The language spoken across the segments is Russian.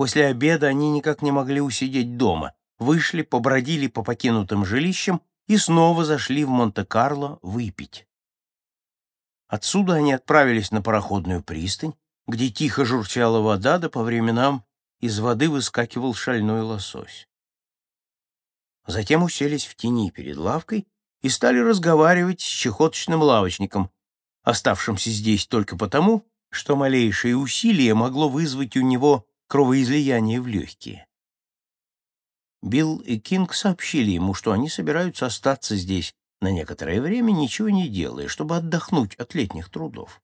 После обеда они никак не могли усидеть дома, вышли, побродили по покинутым жилищам и снова зашли в Монте-Карло выпить. Отсюда они отправились на пароходную пристань, где тихо журчала вода, да по временам из воды выскакивал шальной лосось. Затем уселись в тени перед лавкой и стали разговаривать с чехоточным лавочником, оставшимся здесь только потому, что малейшее усилие могло вызвать у него кровоизлияние в легкие. Билл и Кинг сообщили ему, что они собираются остаться здесь на некоторое время, ничего не делая, чтобы отдохнуть от летних трудов.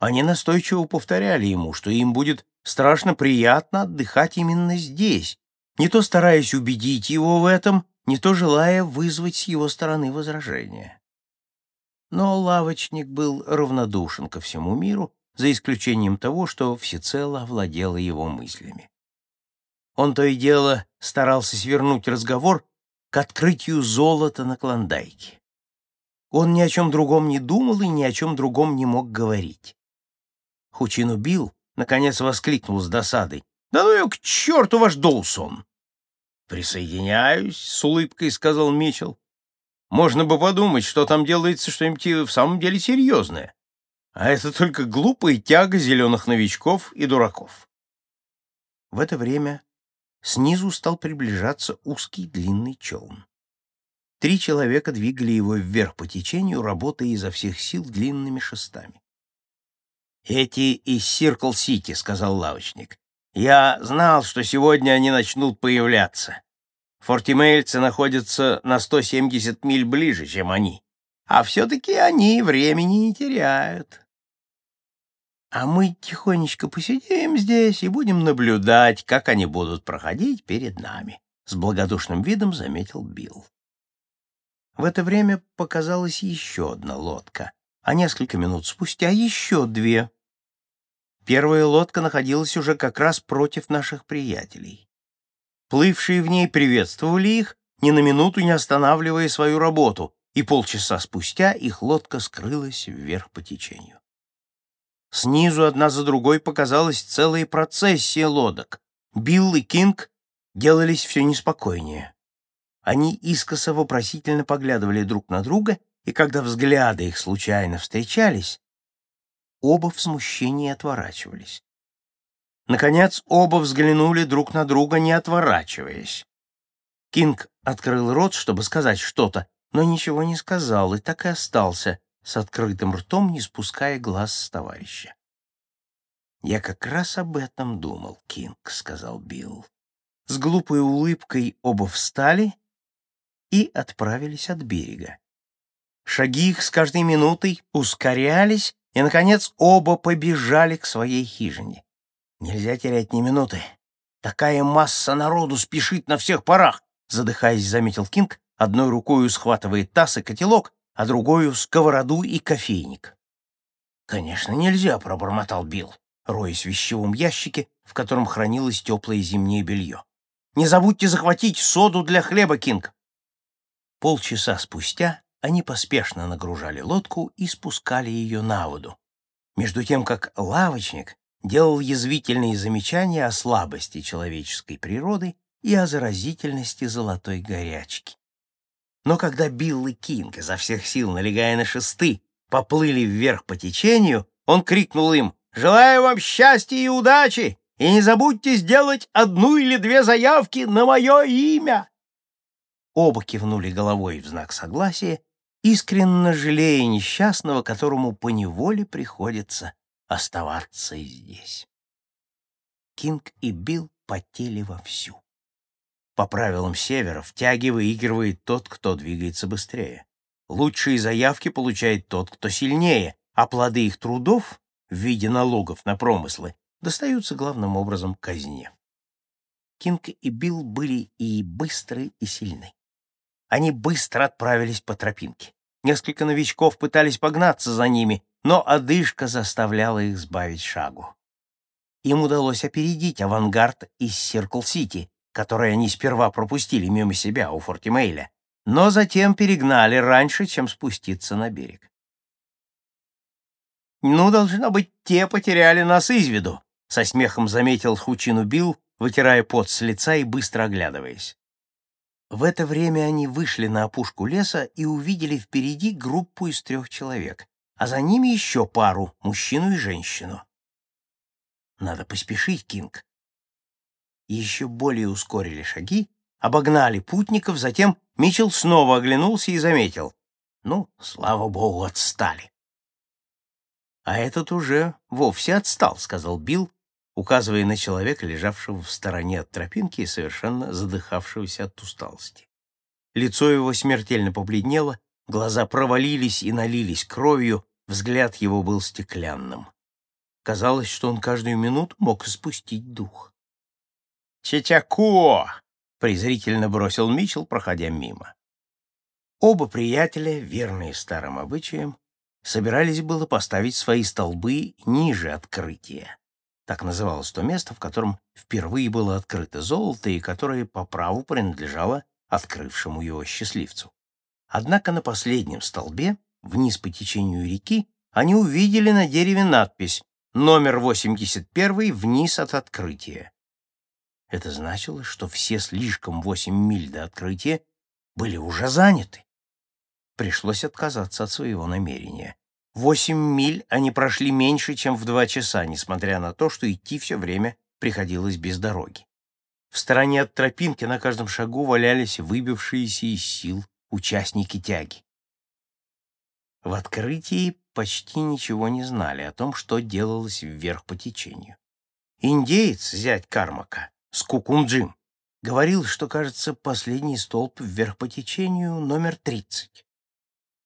Они настойчиво повторяли ему, что им будет страшно приятно отдыхать именно здесь, не то стараясь убедить его в этом, не то желая вызвать с его стороны возражения. Но лавочник был равнодушен ко всему миру, за исключением того, что всецело овладело его мыслями. Он то и дело старался свернуть разговор к открытию золота на Клондайке. Он ни о чем другом не думал и ни о чем другом не мог говорить. Хучин убил, наконец воскликнул с досадой. «Да ну ее к черту ваш Доусон!» «Присоединяюсь», — с улыбкой сказал Митчелл. «Можно бы подумать, что там делается что-нибудь в самом деле серьезное. А это только глупая тяга зеленых новичков и дураков». В это время снизу стал приближаться узкий длинный челн. Три человека двигали его вверх по течению, работая изо всех сил длинными шестами. «Эти из Сиркл-Сити», — сказал лавочник. «Я знал, что сегодня они начнут появляться. Фортимейльцы находятся на 170 миль ближе, чем они. А все-таки они времени не теряют. А мы тихонечко посидим здесь и будем наблюдать, как они будут проходить перед нами», — с благодушным видом заметил Билл. В это время показалась еще одна лодка, а несколько минут спустя еще две. Первая лодка находилась уже как раз против наших приятелей. Плывшие в ней приветствовали их, ни на минуту не останавливая свою работу, и полчаса спустя их лодка скрылась вверх по течению. Снизу одна за другой показалась целая процессия лодок. Билл и Кинг делались все неспокойнее. Они искоса вопросительно поглядывали друг на друга, и когда взгляды их случайно встречались, Оба в смущении отворачивались. Наконец, оба взглянули друг на друга, не отворачиваясь. Кинг открыл рот, чтобы сказать что-то, но ничего не сказал и так и остался с открытым ртом, не спуская глаз с товарища. «Я как раз об этом думал, Кинг», — сказал Билл. С глупой улыбкой оба встали и отправились от берега. Шаги их с каждой минутой ускорялись, и, наконец, оба побежали к своей хижине. Нельзя терять ни минуты. Такая масса народу спешит на всех парах, задыхаясь, заметил Кинг, одной рукой схватывает таз и котелок, а другой сковороду и кофейник. «Конечно, нельзя», — пробормотал Билл, роясь в вещевом ящике, в котором хранилось теплое зимнее белье. «Не забудьте захватить соду для хлеба, Кинг!» Полчаса спустя они поспешно нагружали лодку и спускали ее на воду, между тем как лавочник делал язвительные замечания о слабости человеческой природы и о заразительности золотой горячки. Но когда Билл и Кинг изо всех сил, налегая на шесты, поплыли вверх по течению, он крикнул им «Желаю вам счастья и удачи, и не забудьте сделать одну или две заявки на мое имя!» Оба кивнули головой в знак согласия искренне жалея несчастного, которому поневоле приходится оставаться здесь. Кинг и Билл потели вовсю. По правилам Севера в выигрывает тот, кто двигается быстрее. Лучшие заявки получает тот, кто сильнее, а плоды их трудов в виде налогов на промыслы достаются главным образом казне. Кинг и Билл были и быстры, и сильны. Они быстро отправились по тропинке. Несколько новичков пытались погнаться за ними, но одышка заставляла их сбавить шагу. Им удалось опередить авангард из Сиркл-Сити, который они сперва пропустили мимо себя у Фортимейля, но затем перегнали раньше, чем спуститься на берег. «Ну, должно быть, те потеряли нас из виду», со смехом заметил Хучину Билл, вытирая пот с лица и быстро оглядываясь. В это время они вышли на опушку леса и увидели впереди группу из трех человек, а за ними еще пару, мужчину и женщину. Надо поспешить, Кинг. Еще более ускорили шаги, обогнали путников, затем Митчелл снова оглянулся и заметил. Ну, слава богу, отстали. А этот уже вовсе отстал, сказал Билл, указывая на человека, лежавшего в стороне от тропинки и совершенно задыхавшегося от усталости. Лицо его смертельно побледнело, глаза провалились и налились кровью, взгляд его был стеклянным. Казалось, что он каждую минуту мог испустить дух. «Чечако!» — презрительно бросил Мичел, проходя мимо. Оба приятеля, верные старым обычаям, собирались было поставить свои столбы ниже открытия. Так называлось то место, в котором впервые было открыто золото и которое по праву принадлежало открывшему его счастливцу. Однако на последнем столбе, вниз по течению реки, они увидели на дереве надпись «Номер 81 вниз от открытия». Это значило, что все слишком восемь миль до открытия были уже заняты. Пришлось отказаться от своего намерения. Восемь миль они прошли меньше, чем в два часа, несмотря на то, что идти все время приходилось без дороги. В стороне от тропинки на каждом шагу валялись выбившиеся из сил участники тяги. В открытии почти ничего не знали о том, что делалось вверх по течению. Индеец, зять Кармака, Скукумджим, говорил, что, кажется, последний столб вверх по течению номер тридцать.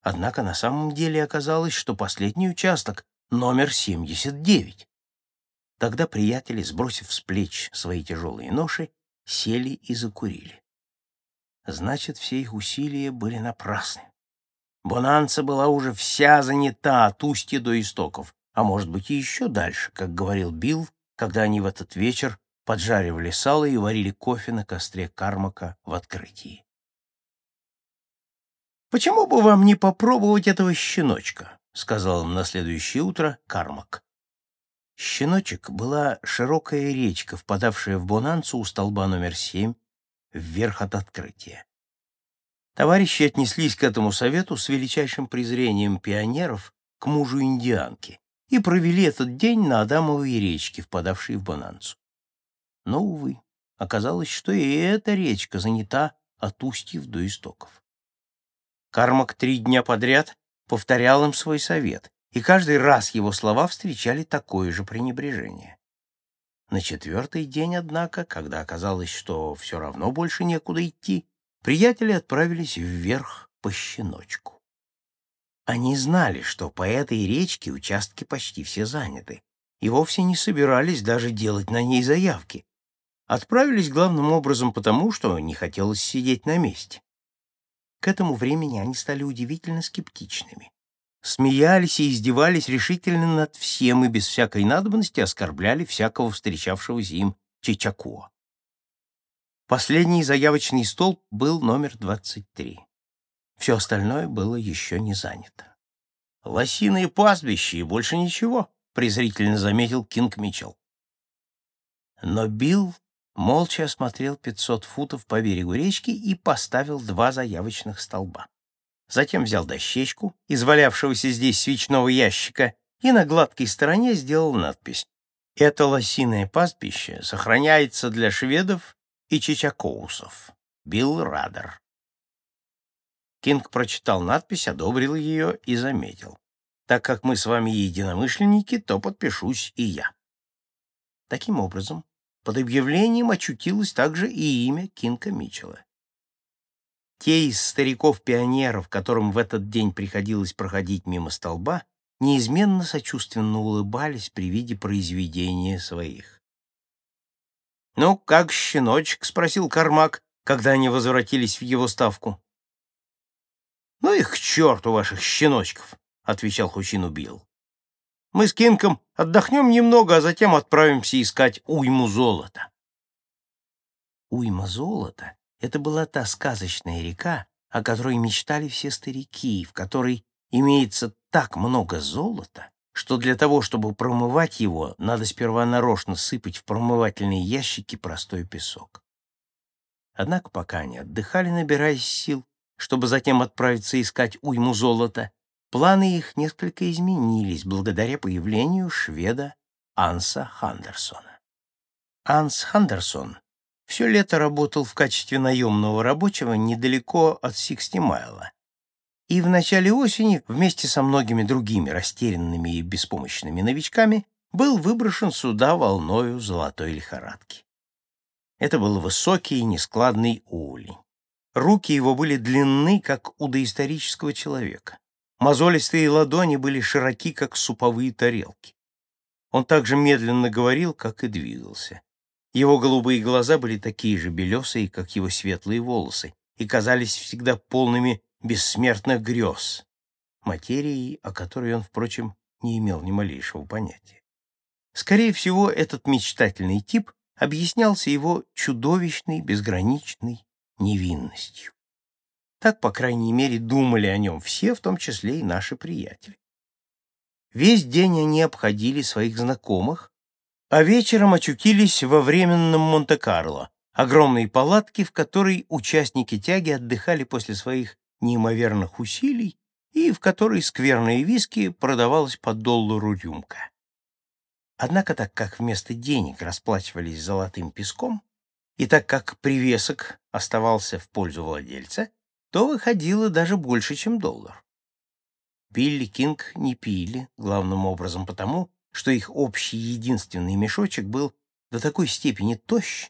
Однако на самом деле оказалось, что последний участок номер 79. Тогда приятели, сбросив с плеч свои тяжелые ноши, сели и закурили. Значит, все их усилия были напрасны. Бонанца была уже вся занята от устья до истоков, а может быть и еще дальше, как говорил Билл, когда они в этот вечер поджаривали сало и варили кофе на костре Кармака в открытии. «Почему бы вам не попробовать этого щеночка?» — сказал им на следующее утро Кармак. Щеночек была широкая речка, впадавшая в Бонанцу у столба номер семь, вверх от открытия. Товарищи отнеслись к этому совету с величайшим презрением пионеров к мужу индианки и провели этот день на Адамовой речке, впадавшей в Бонанцу. Но, увы, оказалось, что и эта речка занята от устьев до истоков. Кармак три дня подряд повторял им свой совет, и каждый раз его слова встречали такое же пренебрежение. На четвертый день, однако, когда оказалось, что все равно больше некуда идти, приятели отправились вверх по щеночку. Они знали, что по этой речке участки почти все заняты, и вовсе не собирались даже делать на ней заявки. Отправились главным образом потому, что не хотелось сидеть на месте. К этому времени они стали удивительно скептичными. Смеялись и издевались решительно над всем и без всякой надобности оскорбляли всякого встречавшегося им Чичакуа. Последний заявочный столб был номер 23. Все остальное было еще не занято. «Лосиные пастбища и больше ничего», — презрительно заметил Кинг Митчелл. Но Билл молча осмотрел 500 футов по берегу речки и поставил два заявочных столба. Затем взял дощечку из валявшегося здесь свечного ящика и на гладкой стороне сделал надпись «Это лосиное пастбище сохраняется для шведов и чичакоусов. Билл Радер». Кинг прочитал надпись, одобрил ее и заметил. «Так как мы с вами единомышленники, то подпишусь и я». Таким образом, под объявлением очутилось также и имя Кинка Митчелла. Те из стариков-пионеров, которым в этот день приходилось проходить мимо столба, неизменно сочувственно улыбались при виде произведения своих. «Ну, как щеночек?» — спросил Кармак, когда они возвратились в его ставку. «Ну их к черту, ваших щеночков!» — отвечал Хучин убил. Мы с Кинком отдохнем немного, а затем отправимся искать уйму золота. Уйма золота — это была та сказочная река, о которой мечтали все старики, в которой имеется так много золота, что для того, чтобы промывать его, надо сперва нарочно сыпать в промывательные ящики простой песок. Однако пока они отдыхали, набираясь сил, чтобы затем отправиться искать уйму золота, планы их несколько изменились благодаря появлению шведа Анса Хандерсона. Анс Хандерсон все лето работал в качестве наемного рабочего недалеко от Сикстимайла, и в начале осени вместе со многими другими растерянными и беспомощными новичками был выброшен сюда волною золотой лихорадки. Это был высокий и нескладный улей. Руки его были длинны, как у доисторического человека. Мозолистые ладони были широки, как суповые тарелки. Он также медленно говорил, как и двигался. Его голубые глаза были такие же белесые, как его светлые волосы, и казались всегда полными бессмертных грез, материей, о которой он, впрочем, не имел ни малейшего понятия. Скорее всего, этот мечтательный тип объяснялся его чудовищной, безграничной невинностью. Так, по крайней мере, думали о нем все, в том числе и наши приятели. Весь день они обходили своих знакомых, а вечером очутились во временном Монте-Карло, огромной палатке, в которой участники тяги отдыхали после своих неимоверных усилий и в которой скверные виски продавалась по доллару рюмка. Однако, так как вместо денег расплачивались золотым песком, и так как привесок оставался в пользу владельца, то выходило даже больше, чем доллар. Билли Кинг не пили, главным образом потому, что их общий единственный мешочек был до такой степени тощ,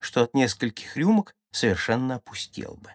что от нескольких рюмок совершенно опустел бы.